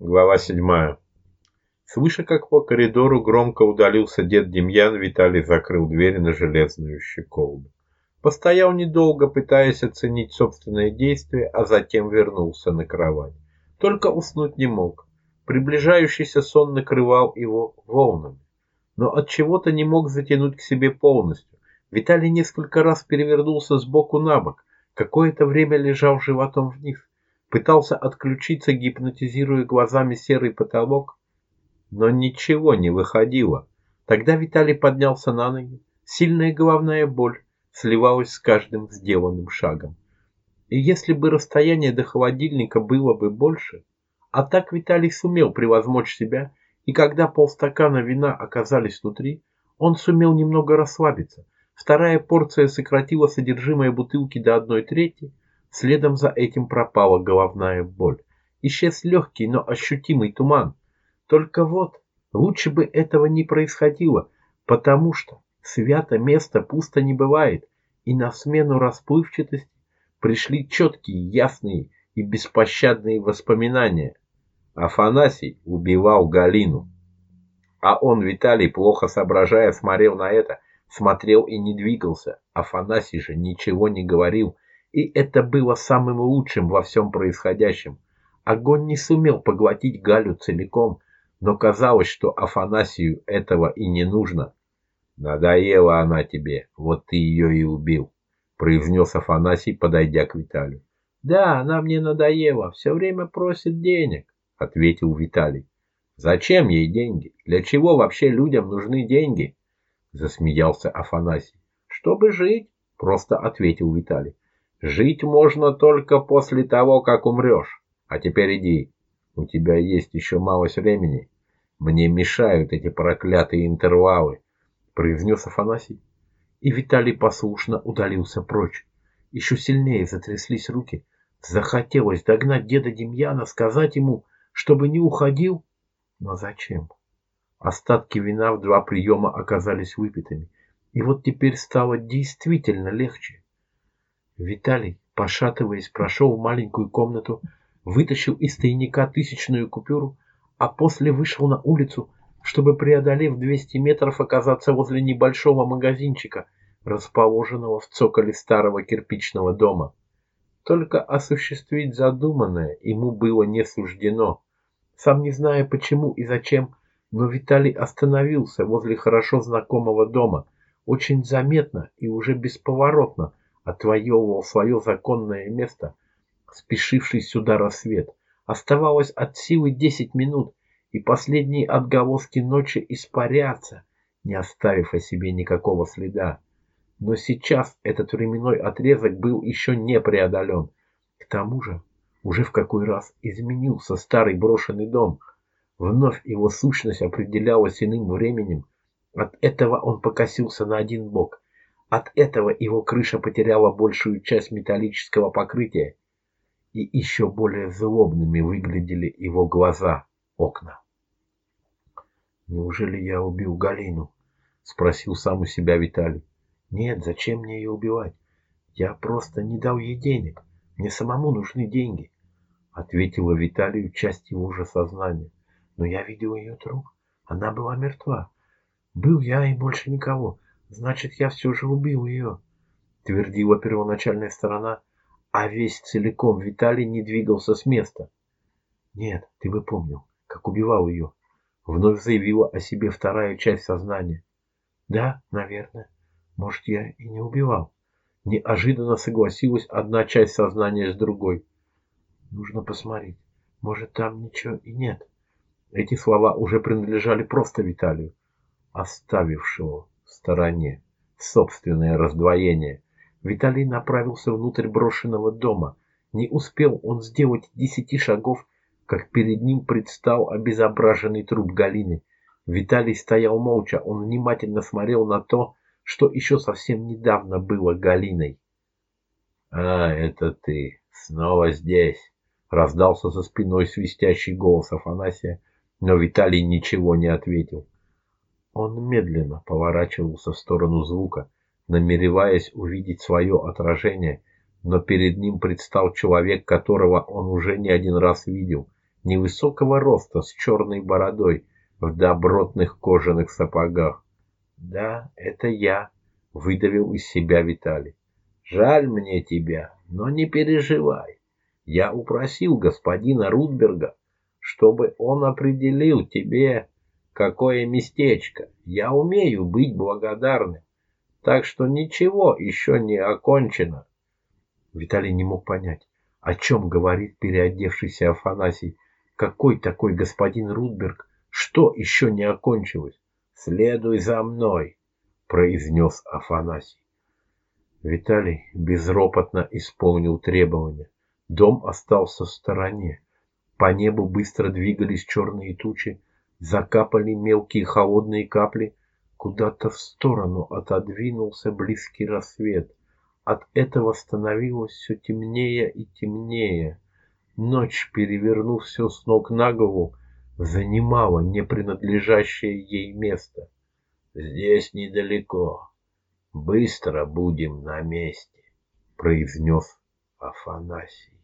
Глава седьмая. Слыша, как по коридору громко удалился дед Демьян, Виталий закрыл дверь на железную щеколду. Постоял недолго, пытаясь оценить собственные действия, а затем вернулся на кровать. Только уснуть не мог. Приближающийся сон накрывал его волнами. Но от чего-то не мог затянуть к себе полностью. Виталий несколько раз перевернулся с боку на бок, какое-то время лежал животом вниз пытался отключиться, гипнотизируя глазами серый потолок, но ничего не выходило. Тогда Виталий поднялся на ноги. Сильная головная боль сливалась с каждым сделанным шагом. И если бы расстояние до холодильника было бы больше, а так Виталий сумел превозмочь себя, и когда полстакана вина оказались внутри, он сумел немного расслабиться. Вторая порция сократила содержимое бутылки до одной трети, Следом за этим пропала головная боль. Исчез легкий, но ощутимый туман. Только вот, лучше бы этого не происходило, потому что свято место пусто не бывает, и на смену расплывчатости пришли четкие, ясные и беспощадные воспоминания. Афанасий убивал Галину. А он, Виталий, плохо соображая, смотрел на это, смотрел и не двигался. Афанасий же ничего не говорил, и это было самым лучшим во всем происходящем. Огонь не сумел поглотить Галю целиком, но казалось, что Афанасию этого и не нужно. «Надоела она тебе, вот ты ее и убил», — произнес Афанасий, подойдя к Виталию. «Да, она мне надоела, все время просит денег», — ответил Виталий. «Зачем ей деньги? Для чего вообще людям нужны деньги?» — засмеялся Афанасий. «Чтобы жить», — просто ответил Виталий. Жить можно только после того, как умрешь. А теперь иди. У тебя есть еще малость времени. Мне мешают эти проклятые интервалы, произнес Афанасий. И Виталий послушно удалился прочь. Еще сильнее затряслись руки. Захотелось догнать деда Демьяна, сказать ему, чтобы не уходил. Но зачем? Остатки вина в два приема оказались выпитыми. И вот теперь стало действительно легче. Виталий, пошатываясь, прошел в маленькую комнату, вытащил из тайника тысячную купюру, а после вышел на улицу, чтобы, преодолев 200 метров, оказаться возле небольшого магазинчика, расположенного в цоколе старого кирпичного дома. Только осуществить задуманное ему было не суждено. Сам не зная почему и зачем, но Виталий остановился возле хорошо знакомого дома, очень заметно и уже бесповоротно, отвоевывал свое законное место, спешивший сюда рассвет. Оставалось от силы десять минут, и последние отголоски ночи испарятся, не оставив о себе никакого следа. Но сейчас этот временной отрезок был еще не преодолен. К тому же, уже в какой раз изменился старый брошенный дом. Вновь его сущность определялась иным временем. От этого он покосился на один бок – от этого его крыша потеряла большую часть металлического покрытия, и еще более злобными выглядели его глаза, окна. «Неужели я убил Галину?» — спросил сам у себя Виталий. «Нет, зачем мне ее убивать? Я просто не дал ей денег. Мне самому нужны деньги», — ответила Виталию часть его же сознания. «Но я видел ее труп. Она была мертва. Был я и больше никого. Значит, я все же убил ее, твердила первоначальная сторона, а весь целиком Виталий не двигался с места. Нет, ты бы помнил, как убивал ее. Вновь заявила о себе вторая часть сознания. Да, наверное. Может, я и не убивал. Неожиданно согласилась одна часть сознания с другой. Нужно посмотреть. Может, там ничего и нет. Эти слова уже принадлежали просто Виталию, оставившего стороне. Собственное раздвоение. Виталий направился внутрь брошенного дома. Не успел он сделать десяти шагов, как перед ним предстал обезображенный труп Галины. Виталий стоял молча, он внимательно смотрел на то, что еще совсем недавно было Галиной. «А, это ты, снова здесь!» — раздался за спиной свистящий голос Афанасия, но Виталий ничего не ответил. Он медленно поворачивался в сторону звука, намереваясь увидеть свое отражение, но перед ним предстал человек, которого он уже не один раз видел. невысокого роста с черной бородой в добротных кожаных сапогах. «Да, это я», — выдавил из себя Виталий. «Жаль мне тебя, но не переживай. Я упросил господина Рудберга, чтобы он определил тебе, какое местечко. Я умею быть благодарным, так что ничего еще не окончено». Виталий не мог понять, о чем говорит переодевшийся Афанасий. Какой такой господин Рудберг? Что еще не окончилось? Следуй за мной, произнес Афанасий. Виталий безропотно исполнил требования. Дом остался в стороне. По небу быстро двигались черные тучи, закапали мелкие холодные капли. Куда-то в сторону отодвинулся близкий рассвет. От этого становилось все темнее и темнее. Ночь, перевернув все с ног на голову, занимала не принадлежащее ей место. «Здесь недалеко. Быстро будем на месте», — произнес Афанасий.